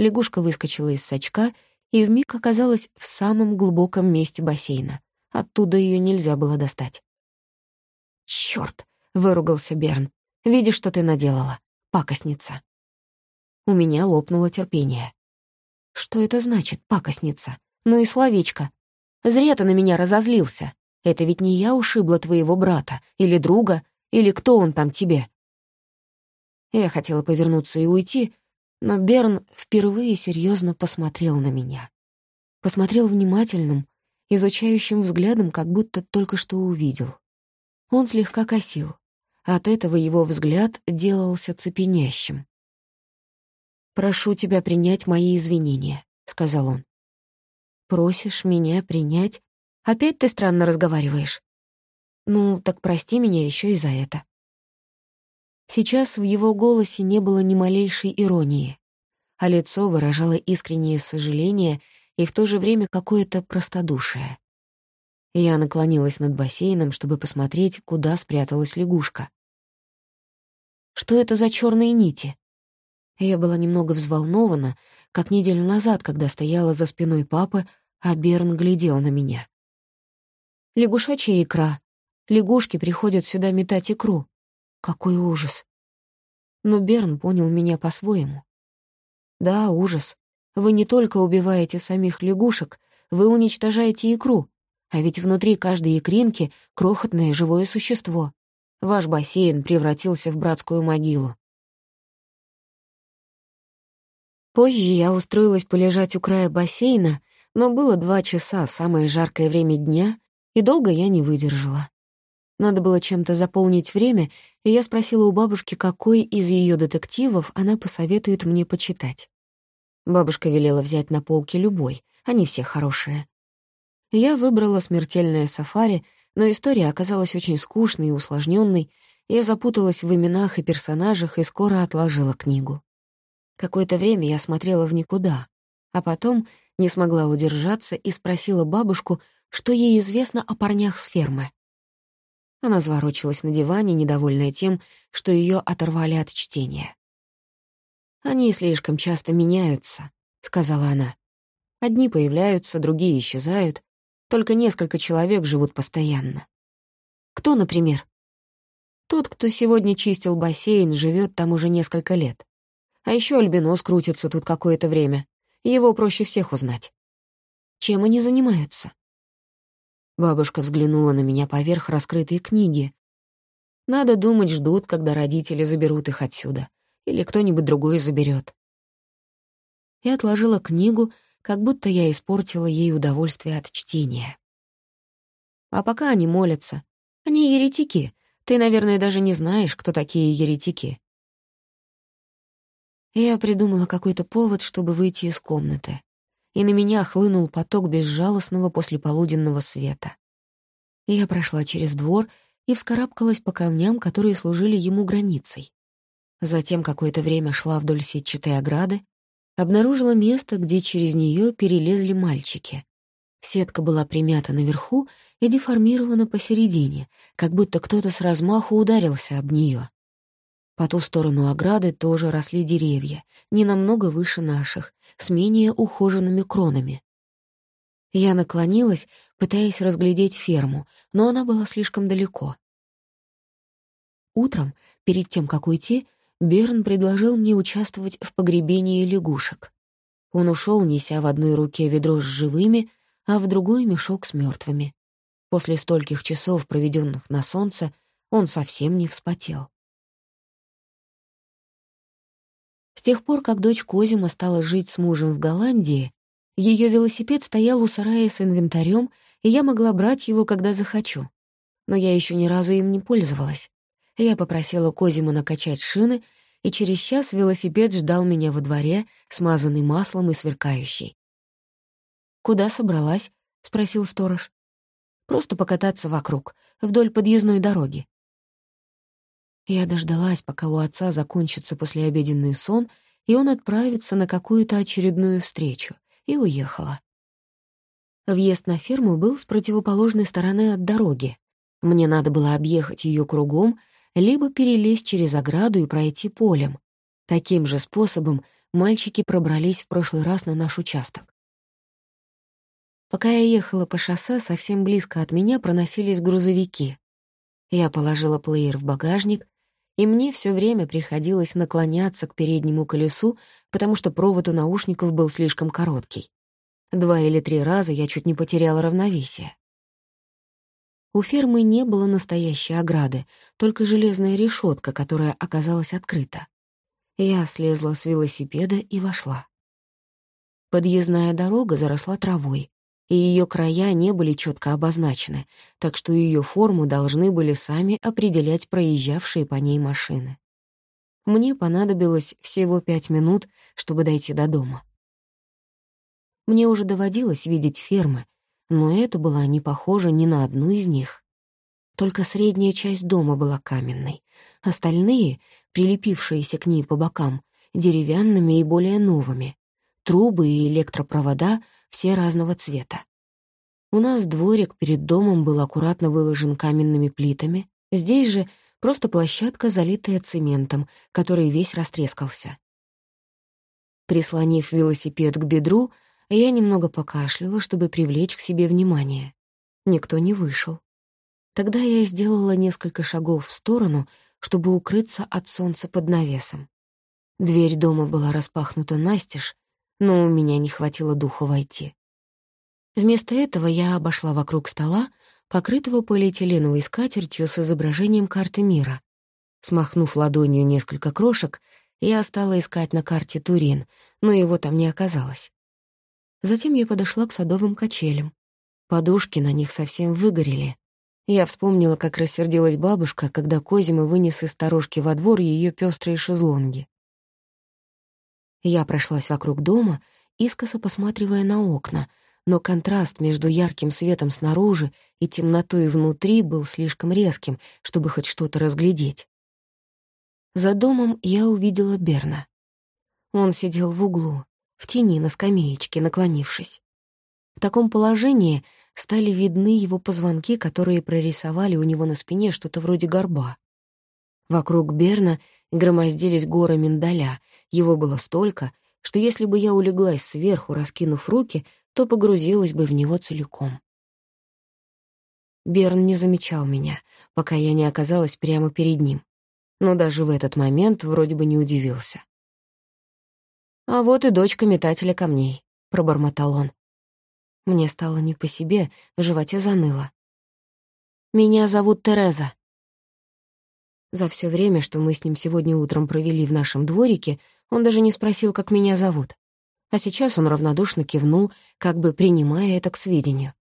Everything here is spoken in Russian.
Лягушка выскочила из сачка и вмиг оказалась в самом глубоком месте бассейна. Оттуда ее нельзя было достать. «Чёрт!» — выругался Берн. «Видишь, что ты наделала? Пакостница!» У меня лопнуло терпение. «Что это значит, пакостница? Ну и словечко. Зря ты на меня разозлился. Это ведь не я ушибла твоего брата, или друга, или кто он там тебе?» Я хотела повернуться и уйти, но Берн впервые серьезно посмотрел на меня. Посмотрел внимательным, изучающим взглядом, как будто только что увидел. Он слегка косил. От этого его взгляд делался цепенящим. «Прошу тебя принять мои извинения», — сказал он. «Просишь меня принять? Опять ты странно разговариваешь. Ну, так прости меня еще и за это». Сейчас в его голосе не было ни малейшей иронии, а лицо выражало искреннее сожаление и в то же время какое-то простодушие. Я наклонилась над бассейном, чтобы посмотреть, куда спряталась лягушка. «Что это за черные нити?» Я была немного взволнована, как неделю назад, когда стояла за спиной папы, а Берн глядел на меня. «Лягушачья икра. Лягушки приходят сюда метать икру. Какой ужас!» Но Берн понял меня по-своему. «Да, ужас. Вы не только убиваете самих лягушек, вы уничтожаете икру, а ведь внутри каждой икринки крохотное живое существо. Ваш бассейн превратился в братскую могилу. Позже я устроилась полежать у края бассейна, но было два часа, самое жаркое время дня, и долго я не выдержала. Надо было чем-то заполнить время, и я спросила у бабушки, какой из ее детективов она посоветует мне почитать. Бабушка велела взять на полке любой, они все хорошие. Я выбрала «Смертельное сафари», но история оказалась очень скучной и усложненной. Я запуталась в именах и персонажах и скоро отложила книгу. Какое-то время я смотрела в никуда, а потом не смогла удержаться и спросила бабушку, что ей известно о парнях с фермы. Она заворочилась на диване, недовольная тем, что ее оторвали от чтения. «Они слишком часто меняются», — сказала она. «Одни появляются, другие исчезают, только несколько человек живут постоянно. Кто, например? Тот, кто сегодня чистил бассейн, живет там уже несколько лет. А еще альбинос крутится тут какое-то время. Его проще всех узнать. Чем они занимаются? Бабушка взглянула на меня поверх раскрытой книги. Надо думать, ждут, когда родители заберут их отсюда. Или кто-нибудь другой заберет. Я отложила книгу, как будто я испортила ей удовольствие от чтения. А пока они молятся. Они еретики. Ты, наверное, даже не знаешь, кто такие еретики. Я придумала какой-то повод, чтобы выйти из комнаты. И на меня хлынул поток безжалостного послеполуденного света. Я прошла через двор и вскарабкалась по камням, которые служили ему границей. Затем какое-то время шла вдоль сетчатой ограды, обнаружила место, где через нее перелезли мальчики. Сетка была примята наверху и деформирована посередине, как будто кто-то с размаху ударился об нее. По ту сторону ограды тоже росли деревья, не намного выше наших, с менее ухоженными кронами. Я наклонилась, пытаясь разглядеть ферму, но она была слишком далеко. Утром, перед тем, как уйти, Берн предложил мне участвовать в погребении лягушек. Он ушел, неся в одной руке ведро с живыми, а в другой — мешок с мертвыми. После стольких часов, проведенных на солнце, он совсем не вспотел. С тех пор, как дочь Козима стала жить с мужем в Голландии, ее велосипед стоял у сарая с инвентарем, и я могла брать его, когда захочу. Но я еще ни разу им не пользовалась. Я попросила Козима накачать шины, и через час велосипед ждал меня во дворе, смазанный маслом и сверкающий. «Куда собралась?» — спросил сторож. «Просто покататься вокруг, вдоль подъездной дороги». Я дождалась, пока у отца закончится послеобеденный сон, и он отправится на какую-то очередную встречу, и уехала. Въезд на ферму был с противоположной стороны от дороги. Мне надо было объехать ее кругом, либо перелезть через ограду и пройти полем. Таким же способом мальчики пробрались в прошлый раз на наш участок. Пока я ехала по шоссе, совсем близко от меня проносились грузовики. Я положила плеер в багажник, и мне все время приходилось наклоняться к переднему колесу, потому что провод у наушников был слишком короткий. Два или три раза я чуть не потеряла равновесие. У фермы не было настоящей ограды, только железная решетка, которая оказалась открыта. Я слезла с велосипеда и вошла. Подъездная дорога заросла травой, и ее края не были четко обозначены, так что ее форму должны были сами определять проезжавшие по ней машины. Мне понадобилось всего пять минут, чтобы дойти до дома. Мне уже доводилось видеть фермы, но это была не похожа ни на одну из них. Только средняя часть дома была каменной, остальные, прилепившиеся к ней по бокам, деревянными и более новыми. Трубы и электропровода — все разного цвета. У нас дворик перед домом был аккуратно выложен каменными плитами, здесь же просто площадка, залитая цементом, который весь растрескался. Прислонив велосипед к бедру, я немного покашляла, чтобы привлечь к себе внимание. Никто не вышел. Тогда я сделала несколько шагов в сторону, чтобы укрыться от солнца под навесом. Дверь дома была распахнута настежь, но у меня не хватило духу войти. Вместо этого я обошла вокруг стола, покрытого полиэтиленовой скатертью с изображением карты мира. Смахнув ладонью несколько крошек, я стала искать на карте Турин, но его там не оказалось. Затем я подошла к садовым качелям. Подушки на них совсем выгорели. Я вспомнила, как рассердилась бабушка, когда Козима вынес из сторожки во двор ее пестрые шезлонги. Я прошлась вокруг дома, искоса посматривая на окна, но контраст между ярким светом снаружи и темнотой внутри был слишком резким, чтобы хоть что-то разглядеть. За домом я увидела Берна. Он сидел в углу, в тени на скамеечке, наклонившись. В таком положении стали видны его позвонки, которые прорисовали у него на спине что-то вроде горба. Вокруг Берна громоздились горы миндаля, его было столько, что если бы я улеглась сверху, раскинув руки, то погрузилась бы в него целиком. Берн не замечал меня, пока я не оказалась прямо перед ним. Но даже в этот момент вроде бы не удивился. «А вот и дочка метателя камней», — пробормотал он. Мне стало не по себе, в животе заныло. «Меня зовут Тереза», за все время, что мы с ним сегодня утром провели в нашем дворике, он даже не спросил, как меня зовут. А сейчас он равнодушно кивнул, как бы принимая это к сведению.